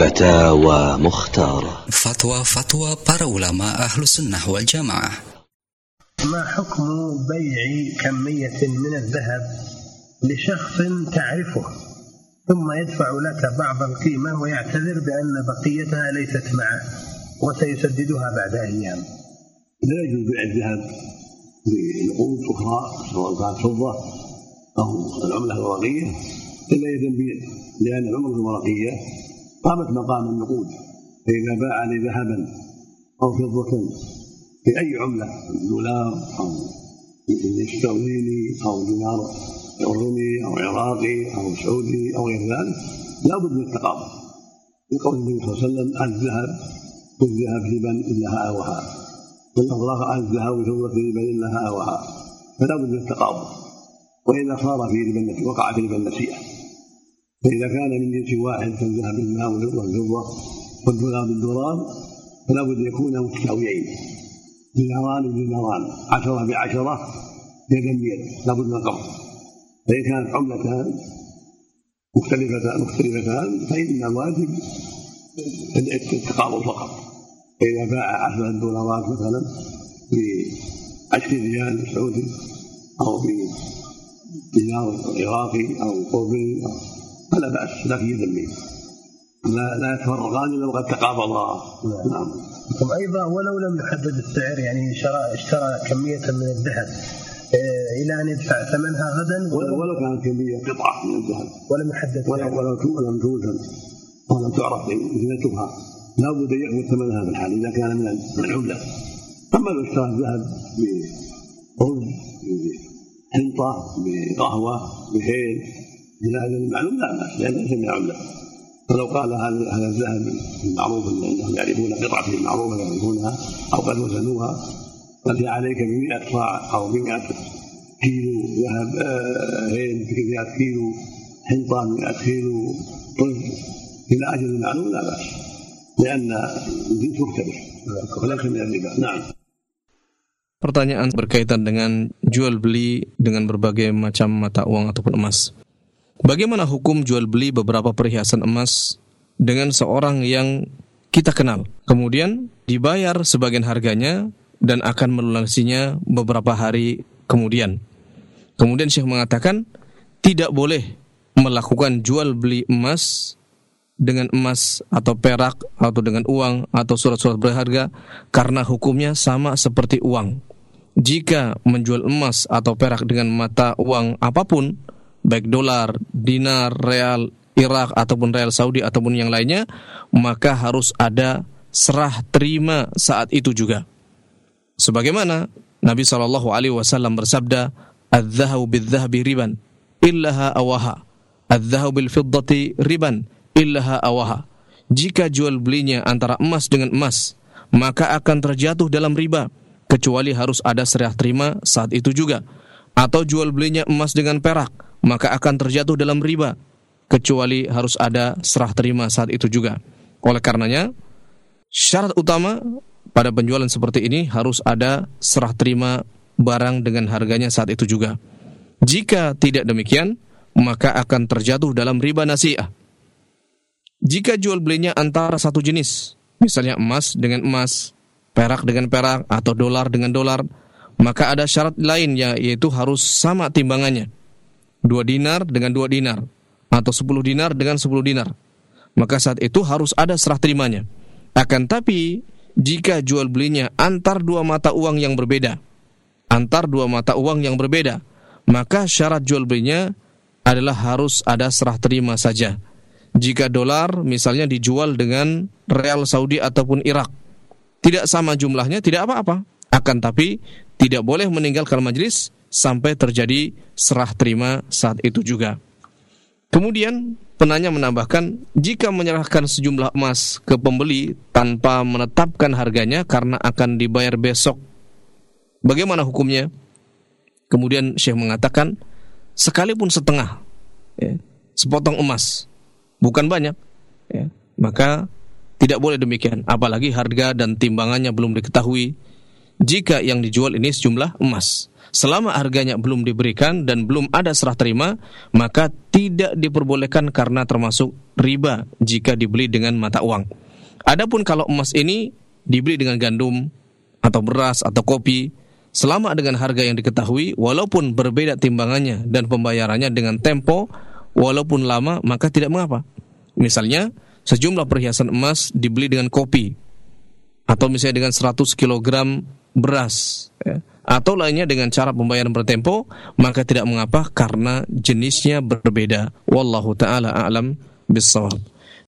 فتاوى مختارة. Fatwa-fatwa para ulama ahlu sunnah wal jamaah ما حكم بيع كمية من الذهب لشخص تعرفه؟ ثم يدفع لك بعض القيمة ويعتذر بأن بقيتها ليست معه وسيسددها بعد أيام. لا يجوز بيع الذهب بنقود أخرى سواء كانت فضة أو العملة الورقية إلا إذا بيع لأن العملة الورقية قامت مقام النقود فإذا باع لي ذهبا أو فضة بأي عملة؟ دولار أو استرليني أو دينار أردني أو عراقي أو سعودي أو غير ذلك. لابد من التقابل. لقول النبي صلى الله عليه وسلم الذهب بالذهب لبن إلا هاوها والأوراق عن الذهب في لبن إلا هاوها فلا بد من التقابل. وإذا صار في ربا وقع في ربا النسيئة فإذا كان من جنس واحد كالذهب بالماء والفضة والدولار بالدولار فلا بد يكون متساويين. ديناران بديناران. عشرة بعشرة يدا بيد. لابد من القبض فإن كانت عملتان مختلفتان مختلفتان فإن الواجب التقابل فقط. فإذا باع عشرة دولارات مثلا بعشر ريال سعودي أو بدينار عراقي أو قربي فلا في يد بيد لا لا يتفرقان الا وقد تقابضا نعم. ثم أيضا ولو لم يحدد السعر يعني اشترى كمية من الذهب آه، إلى أن يدفع ثمنها غدا؟ ولو ولو كانت كميه قطعة من الذهب. ولم يحدد ولو. ولو ولم توزن. ولم تعرف زينتها. لا بد ان يأخذ ثمنها في الحال إذا كان من من العملة. أما لو اشترى الذهب برز بحنطه بقهوه بخيل الى اجل المعلوم لا باس لان ليس من العمله فلو قال هذا هذا الذهب المعروف انهم يعرفون قطعه معروفه يعرفونها او قد وزنوها قد عليك ب 100 صاع او ب 100 كيلو ذهب آه، هيل ب 100 كيلو حنطه 100 كيلو طن الى اجل معلوم لا باس لان الجنس مختلف وليس من الربا نعم Pertanyaan berkaitan dengan jual beli dengan berbagai macam mata uang ataupun emas. Bagaimana hukum jual beli beberapa perhiasan emas dengan seorang yang kita kenal, kemudian dibayar sebagian harganya dan akan melunasinya beberapa hari kemudian. Kemudian Syekh mengatakan tidak boleh melakukan jual beli emas dengan emas atau perak atau dengan uang atau surat-surat berharga karena hukumnya sama seperti uang. Jika menjual emas atau perak dengan mata uang apa pun, baik dolar, dinar, real, Irak ataupun real Saudi ataupun yang lainnya, maka harus ada serah terima saat itu juga. Sebagaimana Nabi Shallallahu Alaihi Wasallam bersabda, "Al-dhahabu bil-dhahabi riban, illaha awaha. Al-dhahabu bil-fiddati riban, illaha awaha." Jika jual belinya antara emas dengan emas, maka akan terjatuh dalam riba, kecuali harus ada serah terima saat itu juga. Atau jual belinya emas dengan perak, maka akan terjatuh dalam riba, kecuali harus ada serah terima saat itu juga. Oleh karenanya, syarat utama pada penjualan seperti ini harus ada serah terima barang dengan harganya saat itu juga. Jika tidak demikian, maka akan terjatuh dalam riba nasi'ah. Jika jual belinya antara satu jenis, misalnya emas dengan emas, perak dengan perak, atau dolar dengan dolar, maka ada syarat lainnya yaitu harus sama timbangannya. Dua dinar dengan dua dinar, atau sepuluh dinar dengan sepuluh dinar. Maka saat itu harus ada serah terimanya. Akan tapi, jika jual belinya antar dua mata uang yang berbeda, antar dua mata uang yang berbeda, maka syarat jual belinya adalah harus ada serah terima saja. Jika dolar misalnya dijual dengan real Saudi ataupun Irak, tidak sama jumlahnya tidak apa-apa. Akan tapi tidak boleh meninggalkan majelis sampai terjadi serah terima saat itu juga. Kemudian penanya menambahkan, jika menyerahkan sejumlah emas ke pembeli tanpa menetapkan harganya karena akan dibayar besok, bagaimana hukumnya? Kemudian Syekh mengatakan, sekalipun setengah, ya, sepotong emas, bukan banyak, ya, maka tidak boleh demikian. Apalagi harga dan timbangannya belum diketahui. Jika yang dijual ini sejumlah emas. Selama harganya belum diberikan dan belum ada serah terima, maka tidak diperbolehkan karena termasuk riba jika dibeli dengan mata uang. Adapun kalau emas ini dibeli dengan gandum atau beras atau kopi, selama dengan harga yang diketahui, walaupun berbeda timbangannya dan pembayarannya dengan tempo, walaupun lama, maka tidak mengapa. Misalnya, sejumlah perhiasan emas dibeli dengan kopi, atau misalnya dengan 100 kg beras, ya atau lainnya dengan cara pembayaran bertempo, maka tidak mengapa karena jenisnya berbeda. Wallahu taala a'lam bissawab.